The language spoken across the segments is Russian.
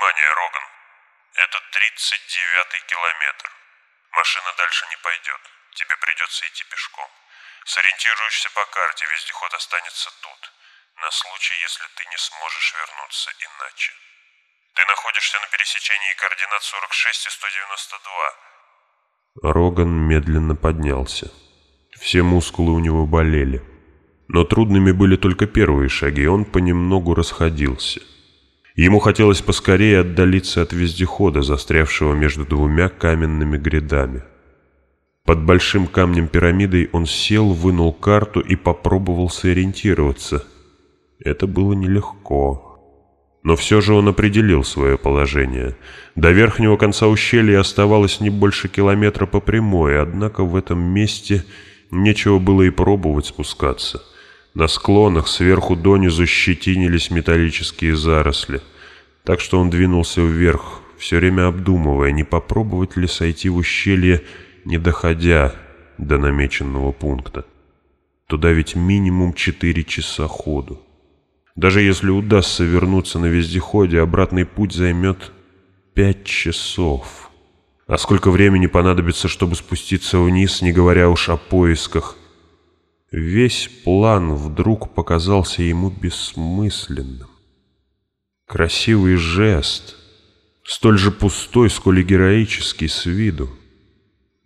Внимание, Роган. Это 39-й километр. Машина дальше не пойдет. Тебе придется идти пешком. Сориентируешься по карте, вездеход останется тут. На случай, если ты не сможешь вернуться иначе. Ты находишься на пересечении координат 46 и 192. Роган медленно поднялся. Все мускулы у него болели. Но трудными были только первые шаги, он понемногу расходился. Ему хотелось поскорее отдалиться от вездехода, застрявшего между двумя каменными грядами. Под большим камнем пирамидой он сел, вынул карту и попробовал сориентироваться. Это было нелегко. Но все же он определил свое положение. До верхнего конца ущелья оставалось не больше километра по прямой, однако в этом месте нечего было и пробовать спускаться. На склонах сверху донизу щетинились металлические заросли, так что он двинулся вверх, все время обдумывая, не попробовать ли сойти в ущелье, не доходя до намеченного пункта. Туда ведь минимум четыре часа ходу. Даже если удастся вернуться на вездеходе, обратный путь займет пять часов. А сколько времени понадобится, чтобы спуститься вниз, не говоря уж о поисках Весь план вдруг показался ему бессмысленным. Красивый жест, столь же пустой, сколь и героический с виду.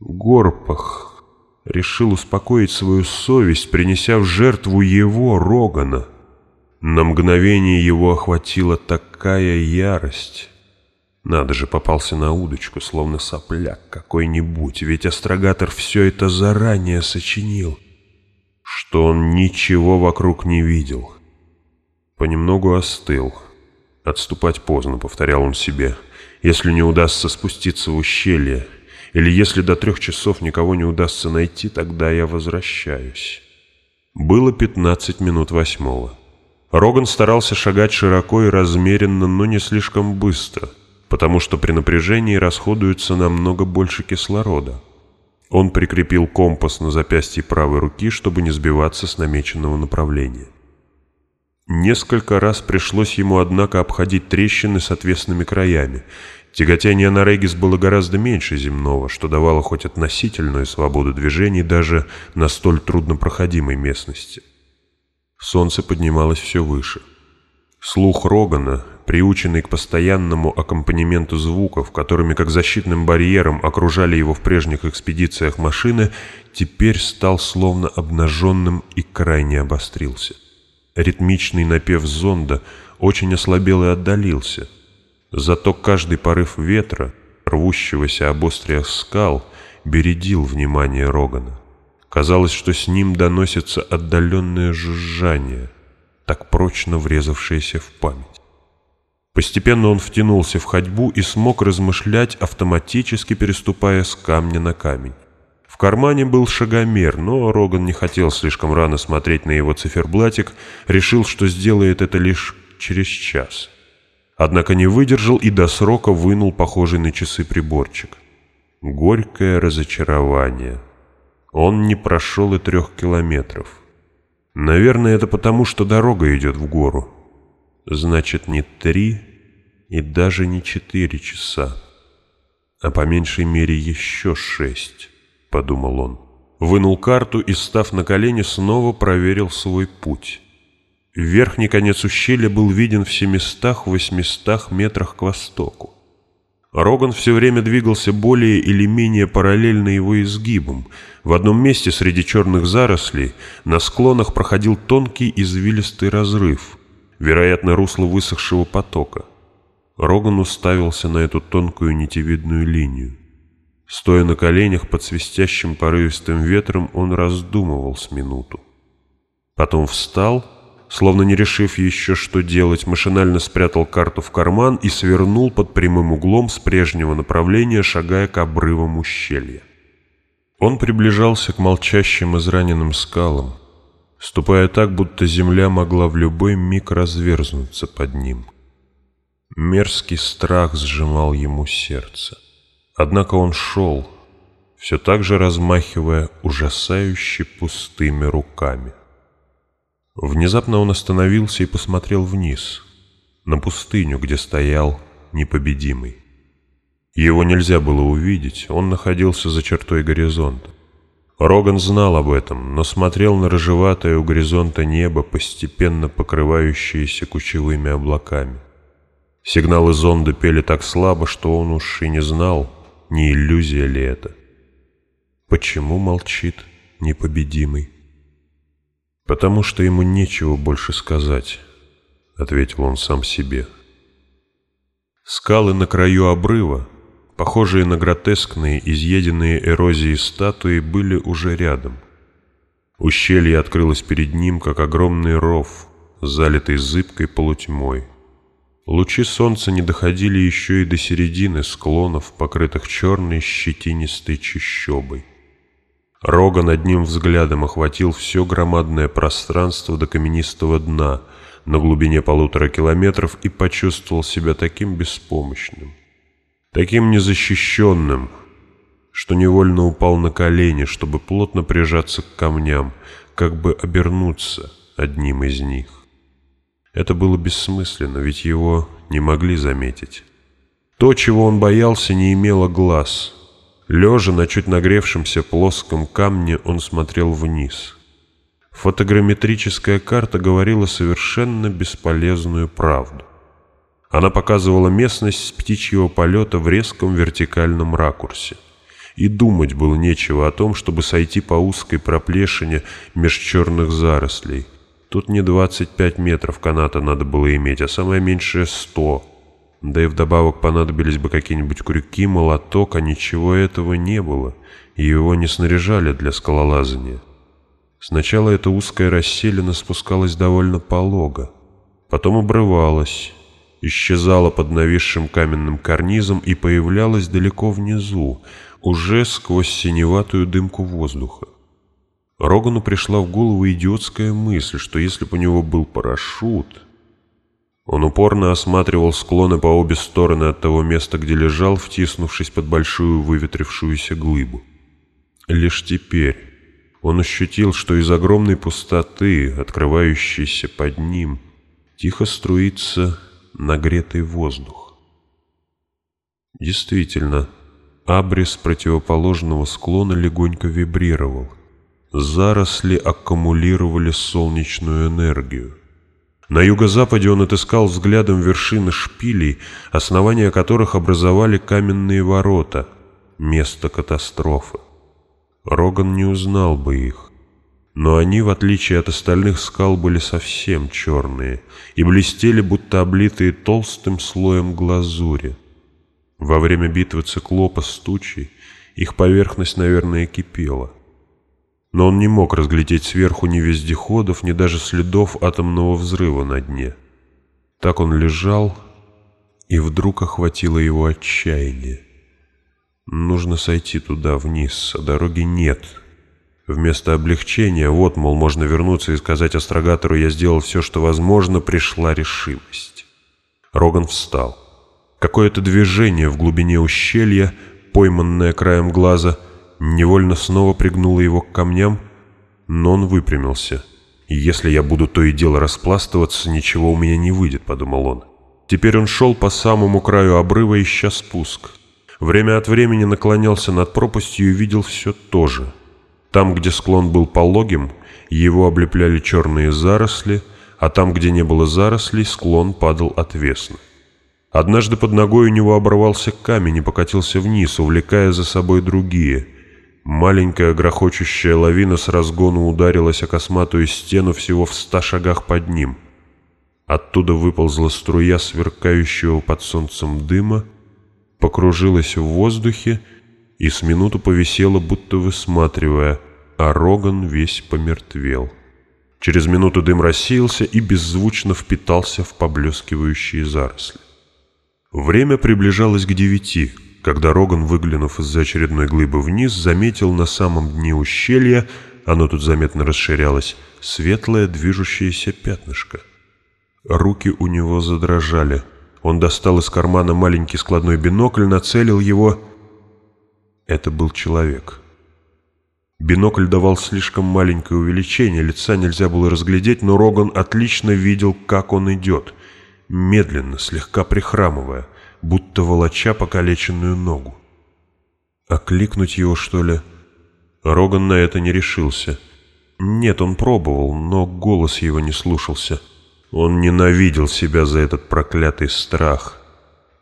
Горпах решил успокоить свою совесть, принеся в жертву его, Рогана. На мгновение его охватила такая ярость. Надо же, попался на удочку, словно сопляк какой-нибудь, ведь астрогатор все это заранее сочинил что он ничего вокруг не видел. Понемногу остыл. Отступать поздно, повторял он себе, если не удастся спуститься в ущелье, или если до трех часов никого не удастся найти, тогда я возвращаюсь. Было пятнадцать минут восьмого. Роган старался шагать широко и размеренно, но не слишком быстро, потому что при напряжении расходуется намного больше кислорода. Он прикрепил компас на запястье правой руки, чтобы не сбиваться с намеченного направления. Несколько раз пришлось ему, однако, обходить трещины с отвесными краями. Тяготение на Регис было гораздо меньше земного, что давало хоть относительную свободу движений даже на столь труднопроходимой местности. Солнце поднималось все выше. Слух Рогана, приученный к постоянному аккомпанементу звуков, которыми как защитным барьером окружали его в прежних экспедициях машины, теперь стал словно обнаженным и крайне обострился. Ритмичный напев зонда очень ослабел и отдалился. Зато каждый порыв ветра, рвущегося об остриях скал, бередил внимание Рогана. Казалось, что с ним доносится отдаленное жужжание, так прочно врезавшееся в память. Постепенно он втянулся в ходьбу и смог размышлять, автоматически переступая с камня на камень. В кармане был шагомер, но Роган не хотел слишком рано смотреть на его циферблатик, решил, что сделает это лишь через час. Однако не выдержал и до срока вынул похожий на часы приборчик. Горькое разочарование. Он не прошел и трех километров. Наверное, это потому, что дорога идет в гору. Значит, не три и даже не четыре часа, а по меньшей мере еще шесть, подумал он. Вынул карту и, став на колени, снова проверил свой путь. Верхний конец ущелья был виден в семистах-восьмистах метрах к востоку. Роган все время двигался более или менее параллельно его изгибам. В одном месте среди черных зарослей на склонах проходил тонкий извилистый разрыв — вероятно, русло высохшего потока. Роган уставился на эту тонкую нитевидную линию. Стоя на коленях под свистящим порывистым ветром, он раздумывал с минуту. Потом встал, словно не решив еще, что делать, машинально спрятал карту в карман и свернул под прямым углом с прежнего направления, шагая к обрывам ущелья. Он приближался к молчащим израненным скалам, ступая так, будто земля могла в любой миг разверзнуться под ним. Мерзкий страх сжимал ему сердце. Однако он шел, все так же размахивая ужасающе пустыми руками. Внезапно он остановился и посмотрел вниз, на пустыню, где стоял непобедимый. Его нельзя было увидеть, он находился за чертой горизонта. Роган знал об этом, но смотрел на рыжеватое у горизонта небо, постепенно покрывающееся кучевыми облаками. Сигналы зонда пели так слабо, что он уж и не знал, не иллюзия ли это. Почему молчит непобедимый? Потому что ему нечего больше сказать, ответил он сам себе. Скалы на краю обрыва, похожие на гротескные, изъеденные эрозией статуи, были уже рядом. Ущелье открылось перед ним, как огромный ров, залитый зыбкой полутьмой. Лучи солнца не доходили еще и до середины склонов, покрытых черной щетинистой чащобой. Рога над ним взглядом охватил все громадное пространство до каменистого дна на глубине полутора километров и почувствовал себя таким беспомощным, таким незащищенным, что невольно упал на колени, чтобы плотно прижаться к камням, как бы обернуться одним из них. Это было бессмысленно, ведь его не могли заметить. То, чего он боялся, не имело глаз. Лежа на чуть нагревшемся плоском камне, он смотрел вниз. Фотограмметрическая карта говорила совершенно бесполезную правду. Она показывала местность с птичьего полета в резком вертикальном ракурсе. И думать было нечего о том, чтобы сойти по узкой проплешине меж черных зарослей, Тут не 25 метров каната надо было иметь, а самое меньшее 100. Да и вдобавок понадобились бы какие-нибудь крюки, молоток, а ничего этого не было, и его не снаряжали для скалолазания. Сначала эта узкая расселена спускалась довольно полого, потом обрывалась, исчезала под нависшим каменным карнизом и появлялась далеко внизу, уже сквозь синеватую дымку воздуха. Рогану пришла в голову идиотская мысль, что если бы у него был парашют... Он упорно осматривал склоны по обе стороны от того места, где лежал, втиснувшись под большую выветрившуюся глыбу. Лишь теперь он ощутил, что из огромной пустоты, открывающейся под ним, тихо струится нагретый воздух. Действительно, абрис противоположного склона легонько вибрировал — Заросли аккумулировали солнечную энергию. На юго-западе он отыскал взглядом вершины шпилей, основания которых образовали каменные ворота, место катастрофы. Роган не узнал бы их, но они, в отличие от остальных скал, были совсем черные и блестели, будто облитые толстым слоем глазури. Во время битвы циклопа с тучей их поверхность, наверное, кипела но он не мог разглядеть сверху ни вездеходов, ни даже следов атомного взрыва на дне. Так он лежал, и вдруг охватило его отчаяние. Нужно сойти туда, вниз, а дороги нет. Вместо облегчения, вот, мол, можно вернуться и сказать астрогатору «я сделал все, что возможно», пришла решимость. Роган встал. Какое-то движение в глубине ущелья, пойманное краем глаза — невольно снова пригнула его к камням, но он выпрямился. «И если я буду то и дело распластываться, ничего у меня не выйдет», — подумал он. Теперь он шел по самому краю обрыва, ища спуск. Время от времени наклонялся над пропастью и видел все то же. Там, где склон был пологим, его облепляли черные заросли, а там, где не было зарослей, склон падал отвесно. Однажды под ногой у него оборвался камень и покатился вниз, увлекая за собой другие. Маленькая грохочущая лавина с разгону ударилась о косматую стену всего в ста шагах под ним. Оттуда выползла струя сверкающего под солнцем дыма, покружилась в воздухе и с минуту повисела, будто высматривая, а Роган весь помертвел. Через минуту дым рассеялся и беззвучно впитался в поблескивающие заросли. Время приближалось к девяти, когда Роган, выглянув из-за очередной глыбы вниз, заметил на самом дне ущелья, оно тут заметно расширялось, светлое движущееся пятнышко. Руки у него задрожали. Он достал из кармана маленький складной бинокль, нацелил его. Это был человек. Бинокль давал слишком маленькое увеличение, лица нельзя было разглядеть, но Роган отлично видел, как он идет. Медленно, слегка прихрамывая будто волоча покалеченную ногу. Окликнуть его, что ли? Роган на это не решился. Нет, он пробовал, но голос его не слушался. Он ненавидел себя за этот проклятый страх,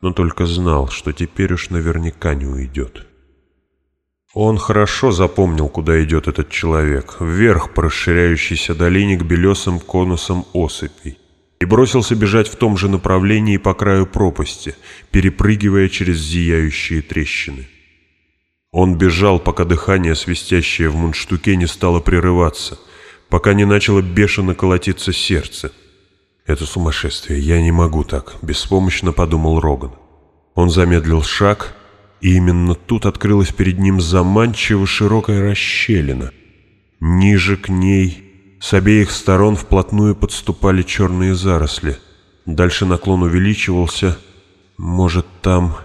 но только знал, что теперь уж наверняка не уйдет. Он хорошо запомнил, куда идет этот человек, вверх по расширяющейся долине к белесым конусам осыпей, и бросился бежать в том же направлении по краю пропасти, перепрыгивая через зияющие трещины. Он бежал, пока дыхание, свистящее в мундштуке, не стало прерываться, пока не начало бешено колотиться сердце. «Это сумасшествие, я не могу так», — беспомощно подумал Роган. Он замедлил шаг и именно тут открылась перед ним заманчиво широкая расщелина. Ниже к ней с обеих сторон вплотную подступали черные заросли. Дальше наклон увеличивался. Может, там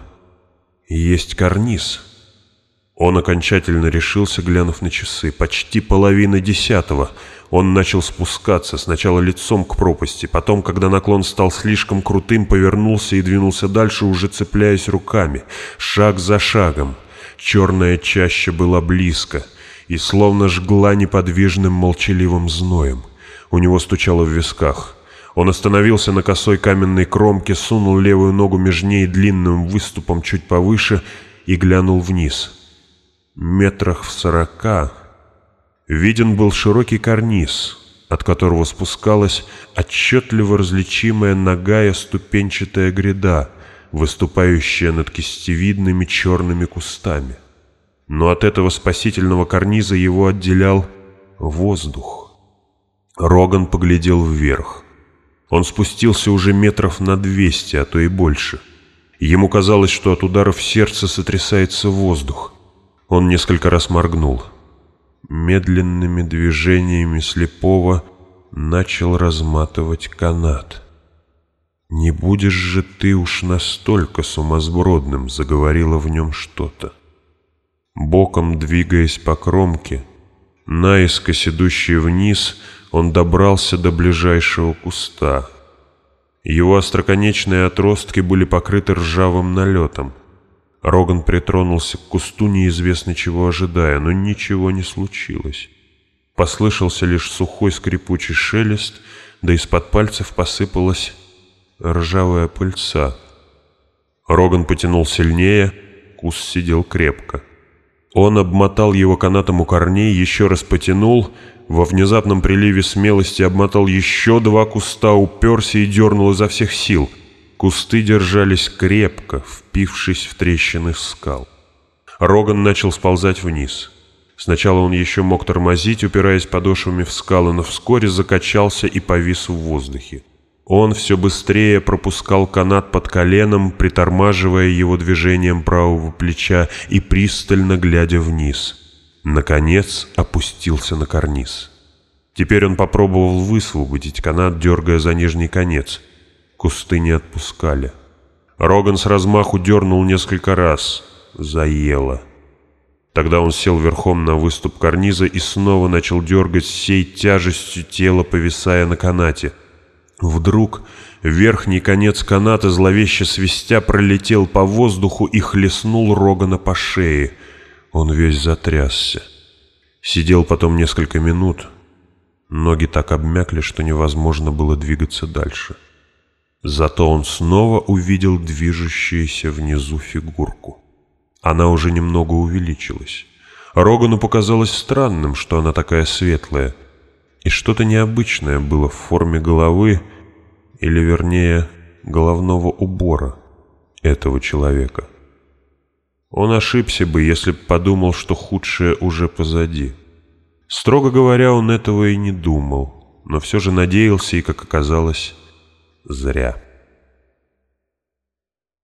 есть карниз? Он окончательно решился, глянув на часы. Почти половина десятого — он начал спускаться, сначала лицом к пропасти, потом, когда наклон стал слишком крутым, повернулся и двинулся дальше, уже цепляясь руками, шаг за шагом. Черная чаща была близко и словно жгла неподвижным молчаливым зноем. У него стучало в висках. Он остановился на косой каменной кромке, сунул левую ногу между ней длинным выступом чуть повыше и глянул вниз. Метрах в сорока Виден был широкий карниз, от которого спускалась отчетливо различимая ногая ступенчатая гряда, выступающая над кистевидными черными кустами. Но от этого спасительного карниза его отделял воздух. Роган поглядел вверх. Он спустился уже метров на двести, а то и больше. Ему казалось, что от ударов сердца сотрясается воздух. Он несколько раз моргнул — медленными движениями слепого начал разматывать канат. «Не будешь же ты уж настолько сумасбродным», — заговорило в нем что-то. Боком двигаясь по кромке, наискось идущий вниз, он добрался до ближайшего куста. Его остроконечные отростки были покрыты ржавым налетом — Роган притронулся к кусту, неизвестно чего ожидая, но ничего не случилось. Послышался лишь сухой скрипучий шелест, да из-под пальцев посыпалась ржавая пыльца. Роган потянул сильнее, куст сидел крепко. Он обмотал его канатом у корней, еще раз потянул, во внезапном приливе смелости обмотал еще два куста, уперся и дернул изо всех сил — Кусты держались крепко, впившись в трещины скал. Роган начал сползать вниз. Сначала он еще мог тормозить, упираясь подошвами в скалы, но вскоре закачался и повис в воздухе. Он все быстрее пропускал канат под коленом, притормаживая его движением правого плеча и пристально глядя вниз. Наконец опустился на карниз. Теперь он попробовал высвободить канат, дергая за нижний конец — Кусты не отпускали. Роган с размаху дернул несколько раз. Заело. Тогда он сел верхом на выступ карниза и снова начал дергать всей тяжестью тела, повисая на канате. Вдруг верхний конец каната, зловеще свистя, пролетел по воздуху и хлестнул Рогана по шее. Он весь затрясся. Сидел потом несколько минут. Ноги так обмякли, что невозможно было двигаться дальше. — Зато он снова увидел движущуюся внизу фигурку. Она уже немного увеличилась. Рогану показалось странным, что она такая светлая, и что-то необычное было в форме головы, или вернее, головного убора этого человека. Он ошибся бы, если б подумал, что худшее уже позади. Строго говоря, он этого и не думал, но все же надеялся и, как оказалось, зря.